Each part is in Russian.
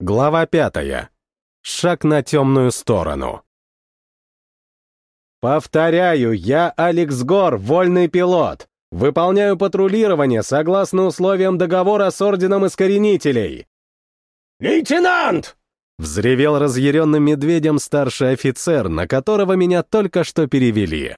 Глава пятая. Шаг на темную сторону. Повторяю, я Алекс Гор, вольный пилот. Выполняю патрулирование согласно условиям договора с Орденом Искоренителей. «Лейтенант!» Взревел разъяренным медведем старший офицер, на которого меня только что перевели.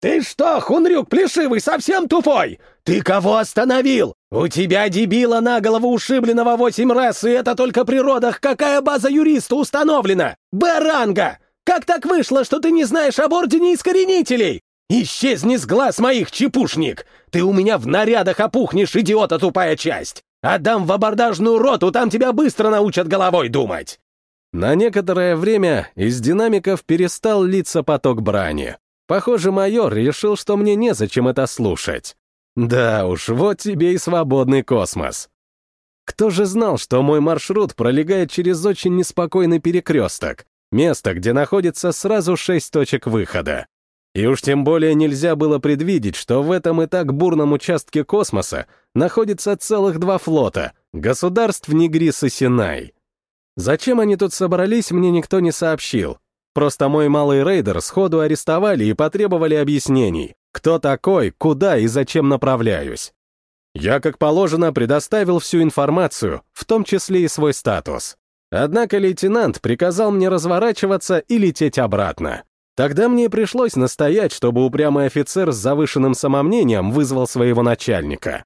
«Ты что, хунрюк плешивый, совсем тупой? Ты кого остановил? У тебя дебила на голову ушибленного восемь раз, и это только при родах. Какая база юриста установлена? Баранга! Как так вышло, что ты не знаешь об Ордене Искоренителей? Исчезни с глаз моих, чепушник! Ты у меня в нарядах опухнешь, идиота тупая часть! Отдам в абордажную роту, там тебя быстро научат головой думать!» На некоторое время из динамиков перестал литься поток брани. Похоже, майор решил, что мне незачем это слушать. Да уж, вот тебе и свободный космос. Кто же знал, что мой маршрут пролегает через очень неспокойный перекресток, место, где находится сразу шесть точек выхода. И уж тем более нельзя было предвидеть, что в этом и так бурном участке космоса находится целых два флота — государств Нигрис и Синай. Зачем они тут собрались, мне никто не сообщил, Просто мой малый рейдер сходу арестовали и потребовали объяснений, кто такой, куда и зачем направляюсь. Я, как положено, предоставил всю информацию, в том числе и свой статус. Однако лейтенант приказал мне разворачиваться и лететь обратно. Тогда мне пришлось настоять, чтобы упрямый офицер с завышенным самомнением вызвал своего начальника.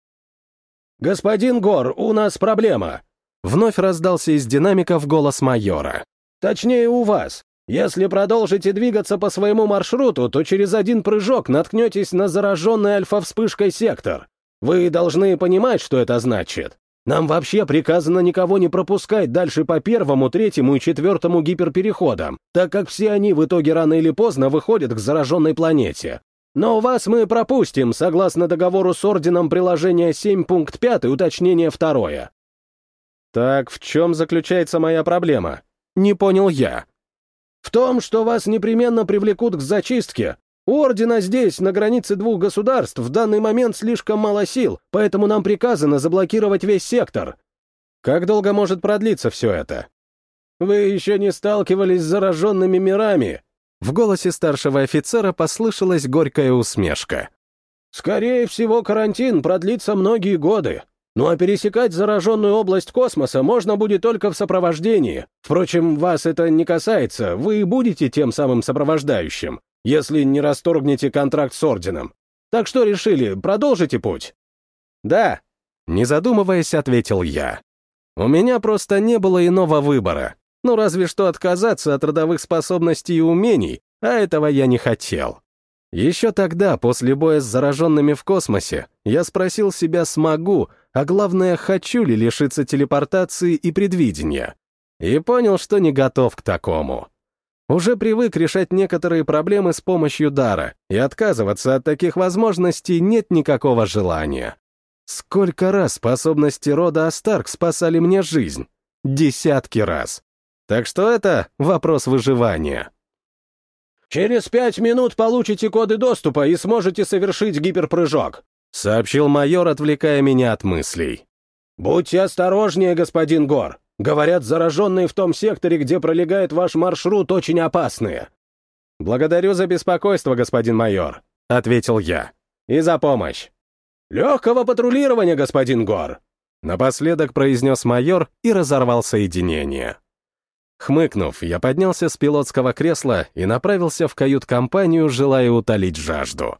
«Господин Гор, у нас проблема!» Вновь раздался из динамиков голос майора. «Точнее, у вас. Если продолжите двигаться по своему маршруту, то через один прыжок наткнетесь на зараженный альфа-вспышкой сектор. Вы должны понимать, что это значит. Нам вообще приказано никого не пропускать дальше по первому, третьему и четвертому гиперпереходам, так как все они в итоге рано или поздно выходят к зараженной планете. Но вас мы пропустим, согласно договору с Орденом приложения 7 пункт 5 уточнение второе. Так в чем заключается моя проблема? Не понял я. В том, что вас непременно привлекут к зачистке. У Ордена здесь, на границе двух государств, в данный момент слишком мало сил, поэтому нам приказано заблокировать весь сектор. Как долго может продлиться все это? Вы еще не сталкивались с зараженными мирами. В голосе старшего офицера послышалась горькая усмешка. Скорее всего, карантин продлится многие годы. Ну а пересекать зараженную область космоса можно будет только в сопровождении. Впрочем, вас это не касается, вы будете тем самым сопровождающим, если не расторгнете контракт с Орденом. Так что решили, продолжите путь?» «Да», — не задумываясь, ответил я. «У меня просто не было иного выбора. Ну, разве что отказаться от родовых способностей и умений, а этого я не хотел. Еще тогда, после боя с зараженными в космосе, я спросил себя, смогу, а главное, хочу ли лишиться телепортации и предвидения. И понял, что не готов к такому. Уже привык решать некоторые проблемы с помощью дара, и отказываться от таких возможностей нет никакого желания. Сколько раз способности рода Астарк спасали мне жизнь? Десятки раз. Так что это вопрос выживания. «Через пять минут получите коды доступа и сможете совершить гиперпрыжок», — сообщил майор, отвлекая меня от мыслей. «Будьте осторожнее, господин Гор. Говорят, зараженные в том секторе, где пролегает ваш маршрут, очень опасные». «Благодарю за беспокойство, господин майор», — ответил я. «И за помощь». «Легкого патрулирования, господин Гор», — напоследок произнес майор и разорвал соединение. Хмыкнув, я поднялся с пилотского кресла и направился в кают-компанию, желая утолить жажду.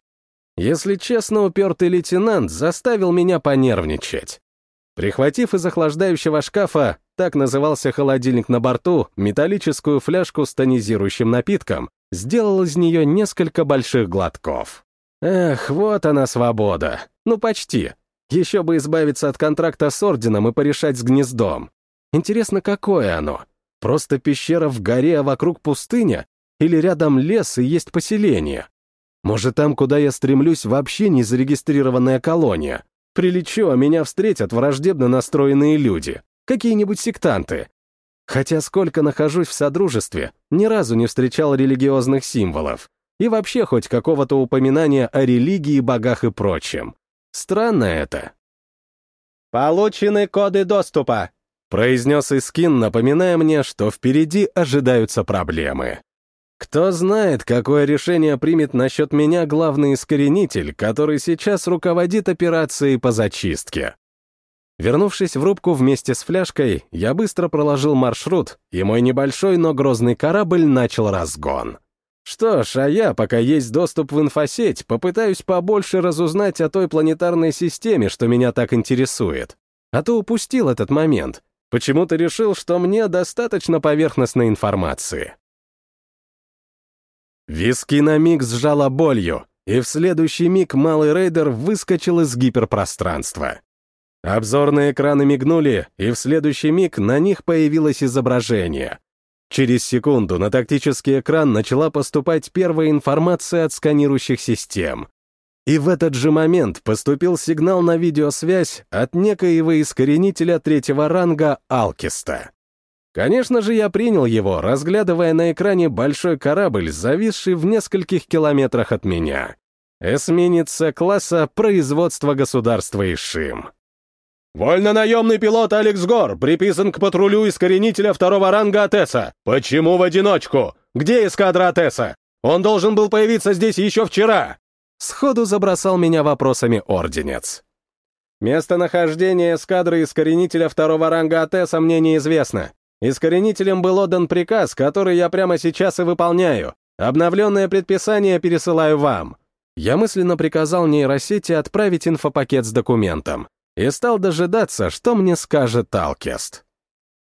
Если честно, упертый лейтенант заставил меня понервничать. Прихватив из охлаждающего шкафа, так назывался холодильник на борту, металлическую фляжку с тонизирующим напитком, сделал из нее несколько больших глотков. Эх, вот она свобода. Ну, почти. Еще бы избавиться от контракта с Орденом и порешать с гнездом. Интересно, какое оно? Просто пещера в горе, а вокруг пустыня? Или рядом лес и есть поселение? Может, там, куда я стремлюсь, вообще не зарегистрированная колония? Прилечу, а меня встретят враждебно настроенные люди, какие-нибудь сектанты. Хотя сколько нахожусь в Содружестве, ни разу не встречал религиозных символов. И вообще хоть какого-то упоминания о религии, богах и прочем. Странно это. «Получены коды доступа», произнес Искин, напоминая мне, что впереди ожидаются проблемы. Кто знает, какое решение примет насчет меня главный искоренитель, который сейчас руководит операцией по зачистке. Вернувшись в рубку вместе с фляжкой, я быстро проложил маршрут, и мой небольшой, но грозный корабль начал разгон. Что ж, а я, пока есть доступ в инфосеть, попытаюсь побольше разузнать о той планетарной системе, что меня так интересует. А то упустил этот момент. Почему-то решил, что мне достаточно поверхностной информации. Виски на миг сжала болью, и в следующий миг малый рейдер выскочил из гиперпространства. Обзорные экраны мигнули, и в следующий миг на них появилось изображение. Через секунду на тактический экран начала поступать первая информация от сканирующих систем. И в этот же момент поступил сигнал на видеосвязь от некоего искоренителя третьего ранга Алкиста. Конечно же, я принял его, разглядывая на экране большой корабль, зависший в нескольких километрах от меня. Эсминец класса производства государства Ишим. «Вольно-наемный пилот Алекс Гор приписан к патрулю искоренителя второго ранга Атеса. Почему в одиночку? Где эскадра Атеса? Он должен был появиться здесь еще вчера!» Сходу забросал меня вопросами Орденец. Местонахождение эскадры искоренителя второго ранга Атеса мне неизвестно. Искоренителем был отдан приказ, который я прямо сейчас и выполняю. Обновленное предписание пересылаю вам. Я мысленно приказал нейросети отправить инфопакет с документом и стал дожидаться, что мне скажет Алкест.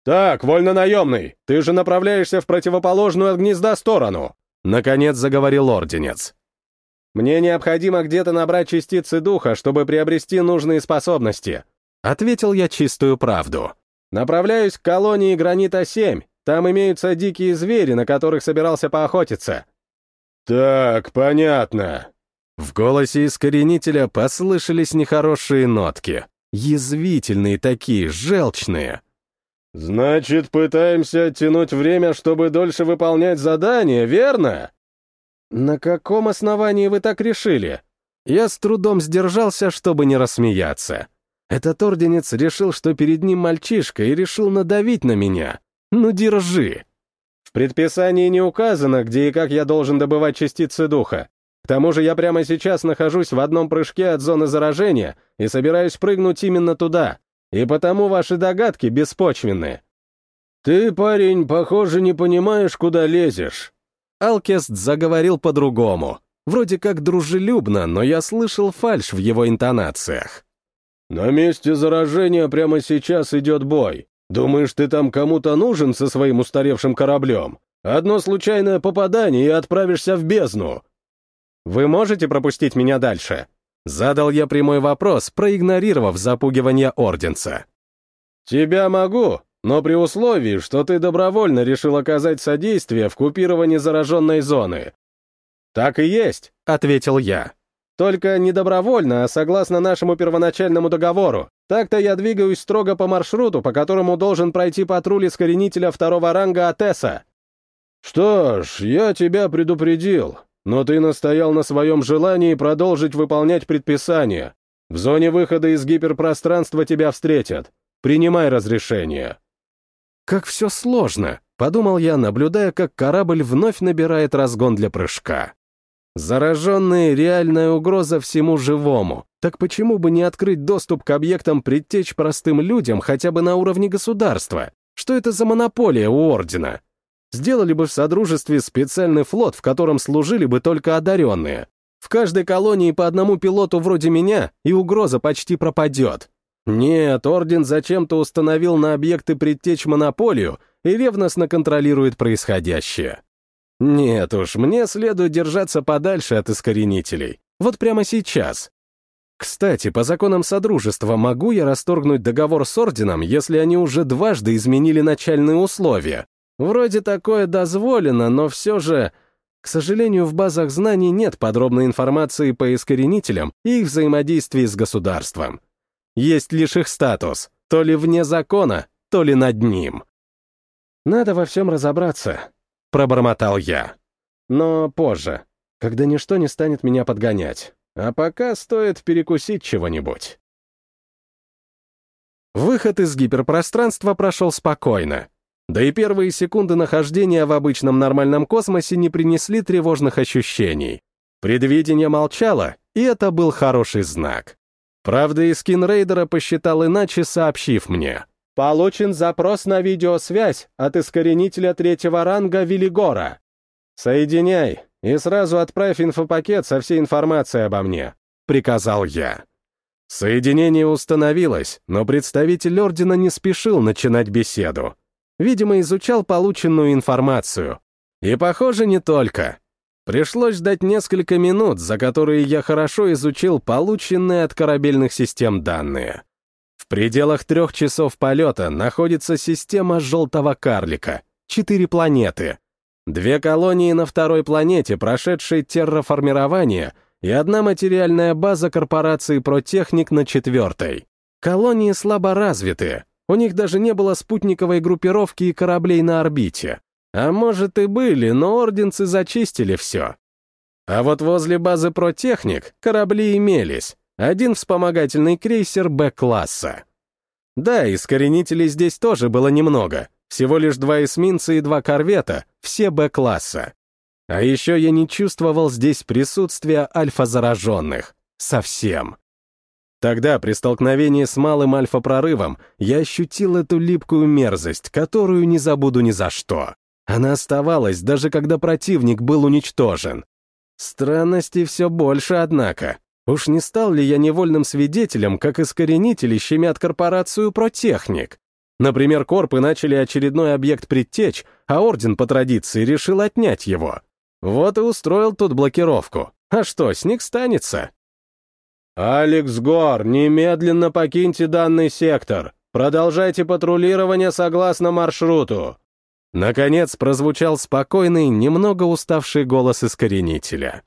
«Так, вольно-наемный, ты же направляешься в противоположную от гнезда сторону!» Наконец заговорил Орденец. «Мне необходимо где-то набрать частицы духа, чтобы приобрести нужные способности», — ответил я чистую правду. «Направляюсь к колонии Гранита-7. Там имеются дикие звери, на которых собирался поохотиться». «Так, понятно». В голосе искоренителя послышались нехорошие нотки. Язвительные такие, желчные. «Значит, пытаемся оттянуть время, чтобы дольше выполнять задание, верно?» «На каком основании вы так решили?» Я с трудом сдержался, чтобы не рассмеяться. Этот орденец решил, что перед ним мальчишка, и решил надавить на меня. Ну, держи. В предписании не указано, где и как я должен добывать частицы духа. К тому же я прямо сейчас нахожусь в одном прыжке от зоны заражения и собираюсь прыгнуть именно туда. И потому ваши догадки беспочвенны. Ты, парень, похоже, не понимаешь, куда лезешь. Алкест заговорил по-другому. Вроде как дружелюбно, но я слышал фальшь в его интонациях. «На месте заражения прямо сейчас идет бой. Думаешь, ты там кому-то нужен со своим устаревшим кораблем? Одно случайное попадание и отправишься в бездну». «Вы можете пропустить меня дальше?» Задал я прямой вопрос, проигнорировав запугивание Орденца. «Тебя могу, но при условии, что ты добровольно решил оказать содействие в купировании зараженной зоны». «Так и есть», — ответил я. Только не добровольно, а согласно нашему первоначальному договору. Так-то я двигаюсь строго по маршруту, по которому должен пройти патруль искоренителя второго ранга Атеса. Что ж, я тебя предупредил, но ты настоял на своем желании продолжить выполнять предписание. В зоне выхода из гиперпространства тебя встретят. Принимай разрешение. Как все сложно, подумал я, наблюдая, как корабль вновь набирает разгон для прыжка. Зараженные — реальная угроза всему живому. Так почему бы не открыть доступ к объектам предтеч простым людям хотя бы на уровне государства? Что это за монополия у Ордена? Сделали бы в Содружестве специальный флот, в котором служили бы только одаренные. В каждой колонии по одному пилоту вроде меня, и угроза почти пропадет. Нет, Орден зачем-то установил на объекты предтеч монополию и ревностно контролирует происходящее. Нет уж, мне следует держаться подальше от искоренителей. Вот прямо сейчас. Кстати, по законам Содружества могу я расторгнуть договор с Орденом, если они уже дважды изменили начальные условия? Вроде такое дозволено, но все же... К сожалению, в базах знаний нет подробной информации по искоренителям и их взаимодействии с государством. Есть лишь их статус, то ли вне закона, то ли над ним. Надо во всем разобраться, — пробормотал я. «Но позже, когда ничто не станет меня подгонять. А пока стоит перекусить чего-нибудь». Выход из гиперпространства прошел спокойно. Да и первые секунды нахождения в обычном нормальном космосе не принесли тревожных ощущений. Предвидение молчало, и это был хороший знак. Правда, и скин рейдера посчитал иначе, сообщив мне. «Получен запрос на видеосвязь от искоренителя третьего ранга Велигора. Соединяй и сразу отправь инфопакет со всей информацией обо мне», — приказал я. Соединение установилось, но представитель Ордена не спешил начинать беседу. Видимо, изучал полученную информацию. И, похоже, не только. Пришлось ждать несколько минут, за которые я хорошо изучил полученные от корабельных систем данные. Пределах трех часов полета находится система желтого карлика, четыре планеты. Две колонии на второй планете, прошедшие терраформирование, и одна материальная база корпорации «Протехник» на четвертой. Колонии слабо развиты, у них даже не было спутниковой группировки и кораблей на орбите. А может и были, но орденцы зачистили все. А вот возле базы «Протехник» корабли имелись. Один вспомогательный крейсер Б-класса. Да, искоренителей здесь тоже было немного. Всего лишь два эсминца и два корвета, все Б-класса. А еще я не чувствовал здесь присутствия альфа-зараженных. Совсем. Тогда, при столкновении с малым альфа-прорывом, я ощутил эту липкую мерзость, которую не забуду ни за что. Она оставалась, даже когда противник был уничтожен. Странностей все больше, однако. Уж не стал ли я невольным свидетелем, как искоренители щемят корпорацию «Протехник»? Например, корпы начали очередной объект предтечь, а Орден по традиции решил отнять его. Вот и устроил тут блокировку. А что, с них станется? «Алекс Гор, немедленно покиньте данный сектор. Продолжайте патрулирование согласно маршруту. Наконец прозвучал спокойный, немного уставший голос искоренителя.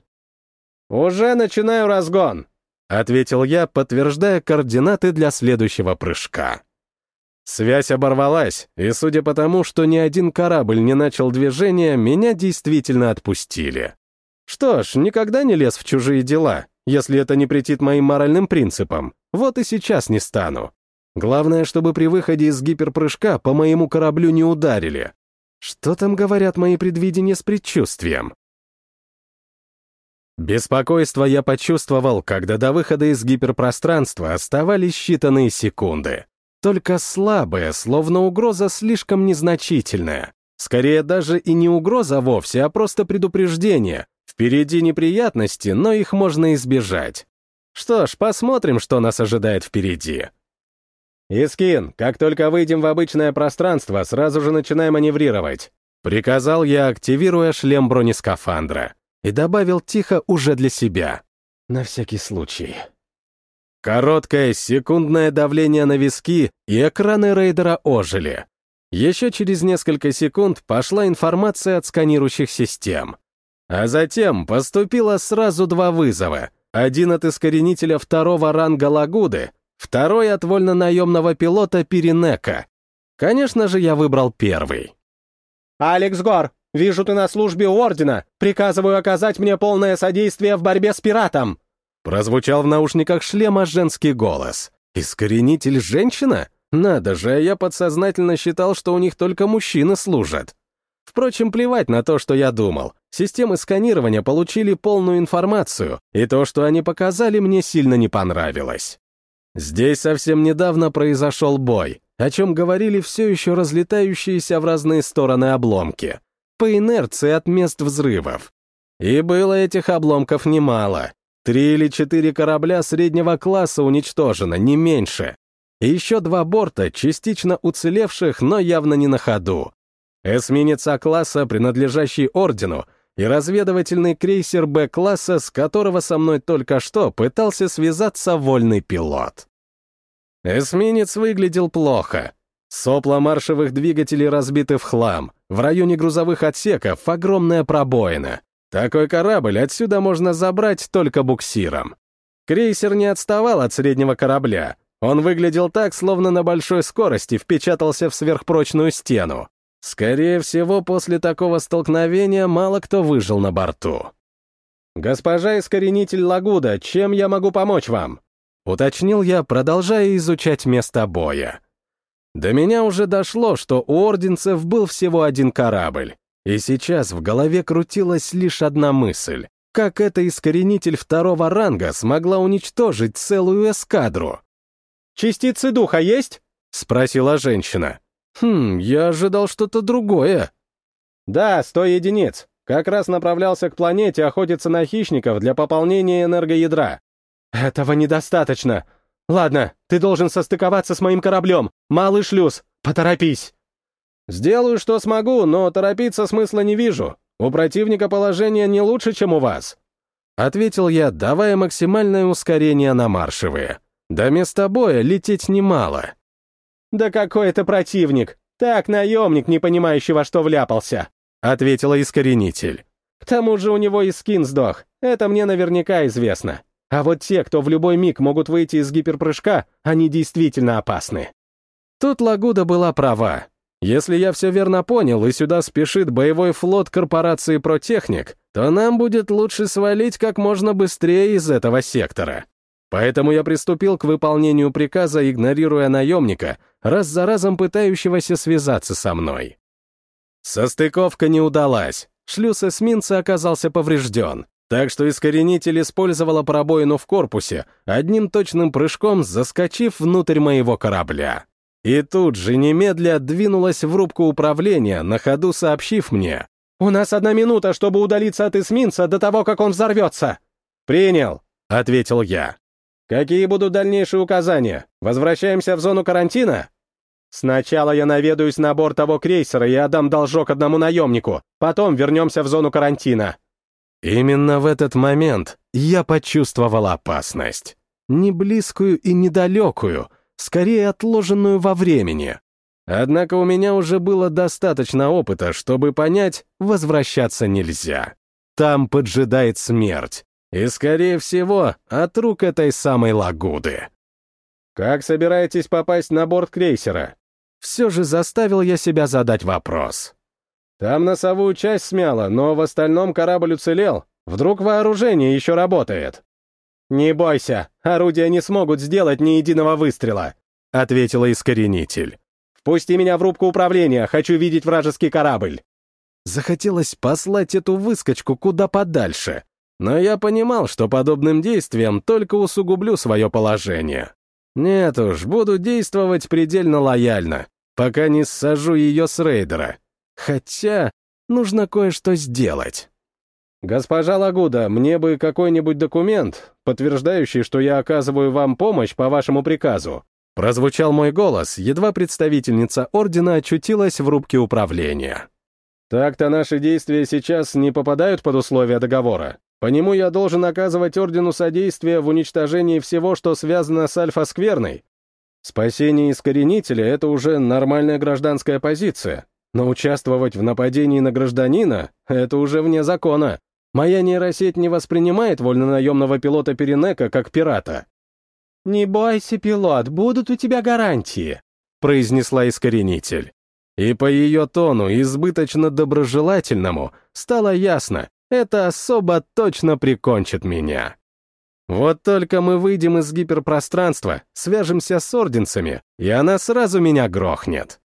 «Уже начинаю разгон», — ответил я, подтверждая координаты для следующего прыжка. Связь оборвалась, и судя по тому, что ни один корабль не начал движение, меня действительно отпустили. Что ж, никогда не лез в чужие дела, если это не претит моим моральным принципам. Вот и сейчас не стану. Главное, чтобы при выходе из гиперпрыжка по моему кораблю не ударили. Что там говорят мои предвидения с предчувствием? Беспокойство я почувствовал, когда до выхода из гиперпространства оставались считанные секунды. Только слабая, словно угроза слишком незначительная. Скорее даже и не угроза вовсе, а просто предупреждение. Впереди неприятности, но их можно избежать. Что ж, посмотрим, что нас ожидает впереди. «Искин, как только выйдем в обычное пространство, сразу же начинай маневрировать», приказал я, активируя шлем бронескафандра, и добавил тихо уже для себя. На всякий случай. Короткое секундное давление на виски, и экраны рейдера ожили. Еще через несколько секунд пошла информация от сканирующих систем. А затем поступило сразу два вызова. Один от искоренителя второго ранга Лагуды, Второй от вольно-наемного пилота Пиринека. Конечно же, я выбрал первый. «Алекс Гор, вижу ты на службе у Ордена. Приказываю оказать мне полное содействие в борьбе с пиратом!» Прозвучал в наушниках шлема женский голос. «Искоренитель женщина? Надо же, я подсознательно считал, что у них только мужчины служат. Впрочем, плевать на то, что я думал. Системы сканирования получили полную информацию, и то, что они показали, мне сильно не понравилось. Здесь совсем недавно произошел бой, о чем говорили все еще разлетающиеся в разные стороны обломки, по инерции от мест взрывов. И было этих обломков немало. Три или четыре корабля среднего класса уничтожено, не меньше. И еще два борта, частично уцелевших, но явно не на ходу. Эсминец А-класса, принадлежащий Ордену, и разведывательный крейсер Б-класса, с которого со мной только что пытался связаться вольный пилот. Эсминец выглядел плохо. Сопла маршевых двигателей разбиты в хлам, в районе грузовых отсеков огромная пробоина. Такой корабль отсюда можно забрать только буксиром. Крейсер не отставал от среднего корабля. Он выглядел так, словно на большой скорости впечатался в сверхпрочную стену. Скорее всего, после такого столкновения мало кто выжил на борту. «Госпожа искоренитель Лагуда, чем я могу помочь вам?» — уточнил я, продолжая изучать место боя. До меня уже дошло, что у орденцев был всего один корабль, и сейчас в голове крутилась лишь одна мысль. Как эта искоренитель второго ранга смогла уничтожить целую эскадру? «Частицы духа есть?» — спросила женщина. «Хм, я ожидал что-то другое». «Да, сто единиц. Как раз направлялся к планете охотиться на хищников для пополнения энергоядра». «Этого недостаточно. Ладно, ты должен состыковаться с моим кораблем. Малый шлюз, поторопись». «Сделаю, что смогу, но торопиться смысла не вижу. У противника положение не лучше, чем у вас», — ответил я, давая максимальное ускорение на маршевые. До места боя лететь немало. «Да какой это противник! Так, наемник, не понимающий, во что вляпался!» — ответила искоренитель. «К тому же у него и скин сдох. Это мне наверняка известно. А вот те, кто в любой миг могут выйти из гиперпрыжка, они действительно опасны». Тут Лагуда была права. Если я все верно понял, и сюда спешит боевой флот корпорации «Протехник», то нам будет лучше свалить как можно быстрее из этого сектора. Поэтому я приступил к выполнению приказа, игнорируя наемника, раз за разом пытающегося связаться со мной. Состыковка не удалась. Шлюз эсминца оказался поврежден, так что искоренитель использовала пробоину в корпусе, одним точным прыжком заскочив внутрь моего корабля. И тут же немедля двинулась в рубку управления, на ходу сообщив мне. «У нас одна минута, чтобы удалиться от эсминца до того, как он взорвется!» «Принял», — ответил я. Какие будут дальнейшие указания? Возвращаемся в зону карантина? Сначала я наведаюсь на борт того крейсера и отдам должок одному наемнику. Потом вернемся в зону карантина. Именно в этот момент я почувствовал опасность. Не близкую и недалекую, скорее отложенную во времени. Однако у меня уже было достаточно опыта, чтобы понять, возвращаться нельзя. Там поджидает смерть, и, скорее всего, от рук этой самой лагуды. «Как собираетесь попасть на борт крейсера?» Все же заставил я себя задать вопрос. «Там носовую часть смяло, но в остальном корабль уцелел. Вдруг вооружение еще работает?» «Не бойся, орудия не смогут сделать ни единого выстрела», — ответила искоренитель. «Впусти меня в рубку управления, хочу видеть вражеский корабль». Захотелось послать эту выскочку куда подальше, но я понимал, что подобным действием только усугублю свое положение. Нет уж, буду действовать предельно лояльно, пока не сажу ее с рейдера. Хотя нужно кое-что сделать. «Госпожа Лагуда, мне бы какой-нибудь документ, подтверждающий, что я оказываю вам помощь по вашему приказу». Прозвучал мой голос, едва представительница Ордена очутилась в рубке управления. «Так-то наши действия сейчас не попадают под условия договора. По нему я должен оказывать Ордену содействие в уничтожении всего, что связано с Альфа-Скверной. Спасение Искоренителя — это уже нормальная гражданская позиция, но участвовать в нападении на гражданина — это уже вне закона. Моя нейросеть не воспринимает вольнонаемного пилота Перенека как пирата. «Не бойся, пилот, будут у тебя гарантии», — произнесла Искоренитель. И по ее тону, избыточно доброжелательному, стало ясно, это особо точно прикончит меня. Вот только мы выйдем из гиперпространства, свяжемся с орденцами, и она сразу меня грохнет.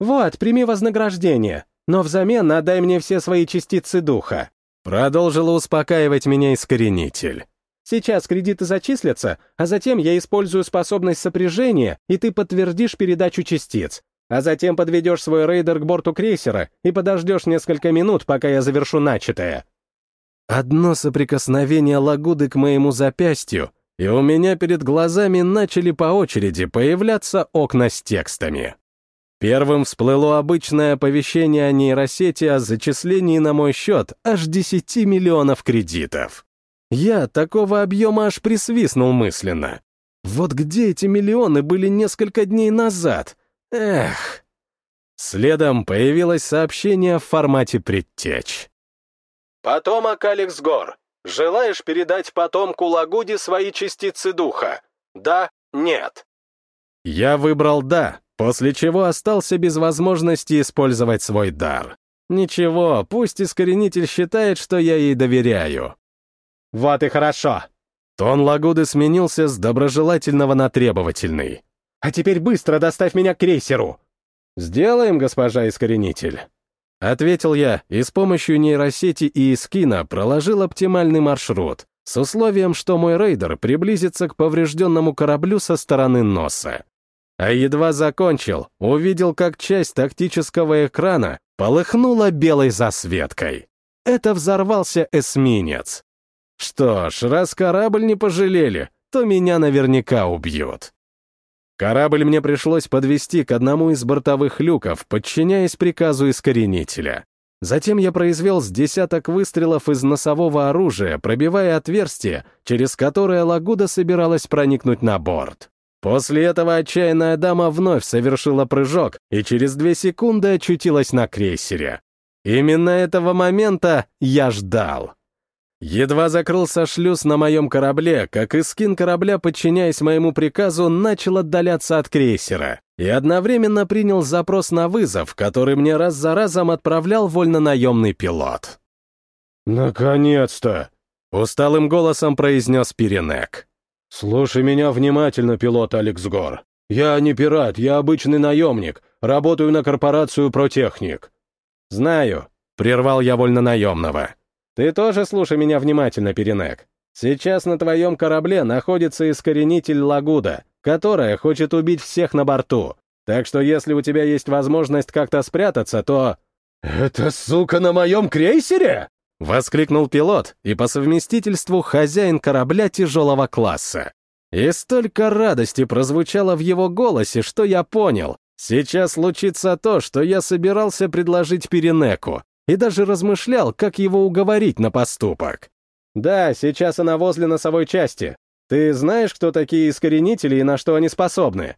«Вот, прими вознаграждение, но взамен отдай мне все свои частицы духа», продолжила успокаивать меня искоренитель. «Сейчас кредиты зачислятся, а затем я использую способность сопряжения, и ты подтвердишь передачу частиц а затем подведешь свой рейдер к борту крейсера и подождешь несколько минут, пока я завершу начатое». Одно соприкосновение лагуды к моему запястью, и у меня перед глазами начали по очереди появляться окна с текстами. Первым всплыло обычное оповещение о нейросети о зачислении на мой счет аж 10 миллионов кредитов. Я такого объема аж присвистнул мысленно. Вот где эти миллионы были несколько дней назад? Эх. Следом появилось сообщение в формате предтеч. «Потомок Алекс Гор, желаешь передать потомку Лагуди свои частицы духа? Да, нет?» Я выбрал «да», после чего остался без возможности использовать свой дар. Ничего, пусть искоренитель считает, что я ей доверяю. «Вот и хорошо!» Тон Лагуды сменился с доброжелательного на требовательный. «А теперь быстро доставь меня к крейсеру!» «Сделаем, госпожа Искоренитель!» Ответил я и с помощью нейросети и эскина проложил оптимальный маршрут, с условием, что мой рейдер приблизится к поврежденному кораблю со стороны носа. А едва закончил, увидел, как часть тактического экрана полыхнула белой засветкой. Это взорвался эсминец. Что ж, раз корабль не пожалели, то меня наверняка убьют. Корабль мне пришлось подвести к одному из бортовых люков, подчиняясь приказу искоренителя. Затем я произвел с десяток выстрелов из носового оружия, пробивая отверстие, через которое Лагуда собиралась проникнуть на борт. После этого отчаянная дама вновь совершила прыжок и через две секунды очутилась на крейсере. Именно этого момента я ждал. Едва закрылся шлюз на моем корабле, как и скин корабля, подчиняясь моему приказу, начал отдаляться от крейсера и одновременно принял запрос на вызов, который мне раз за разом отправлял вольнонаемный пилот. «Наконец-то!» — усталым голосом произнес Пиренек. «Слушай меня внимательно, пилот Алекс Гор. Я не пират, я обычный наемник, работаю на корпорацию «Протехник». «Знаю», — прервал я вольнонаемного. Ты тоже слушай меня внимательно, Перенек. Сейчас на твоем корабле находится искоренитель Лагуда, которая хочет убить всех на борту. Так что если у тебя есть возможность как-то спрятаться, то...» «Это сука на моем крейсере?» — воскликнул пилот и по совместительству хозяин корабля тяжелого класса. И столько радости прозвучало в его голосе, что я понял. Сейчас случится то, что я собирался предложить Перенеку, и даже размышлял, как его уговорить на поступок. «Да, сейчас она возле носовой части. Ты знаешь, кто такие искоренители и на что они способны?»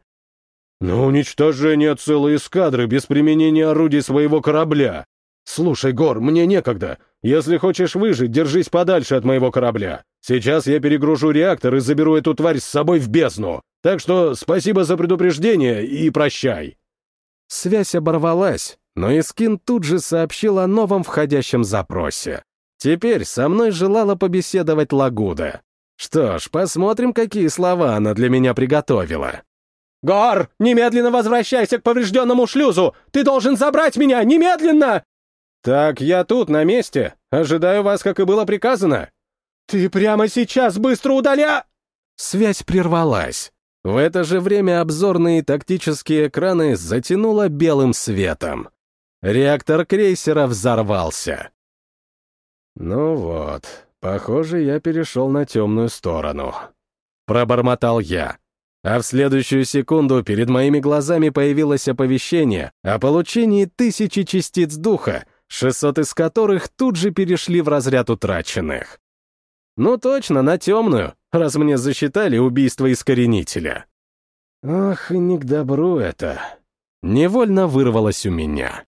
«На уничтожение целой эскадры без применения орудий своего корабля. Слушай, Гор, мне некогда. Если хочешь выжить, держись подальше от моего корабля. Сейчас я перегружу реактор и заберу эту тварь с собой в бездну. Так что спасибо за предупреждение и прощай». Связь оборвалась, но Искин тут же сообщил о новом входящем запросе. Теперь со мной желала побеседовать Лагуда. Что ж, посмотрим, какие слова она для меня приготовила. «Гор, немедленно возвращайся к поврежденному шлюзу! Ты должен забрать меня, немедленно!» «Так, я тут, на месте. Ожидаю вас, как и было приказано». «Ты прямо сейчас быстро удаля...» Связь прервалась. В это же время обзорные тактические экраны затянуло белым светом. Реактор крейсера взорвался. «Ну вот, похоже, я перешел на темную сторону», — пробормотал я. А в следующую секунду перед моими глазами появилось оповещение о получении тысячи частиц духа, 600 из которых тут же перешли в разряд утраченных. Ну точно, на темную, раз мне засчитали убийство искоренителя. Ох, и не к добру это. Невольно вырвалось у меня.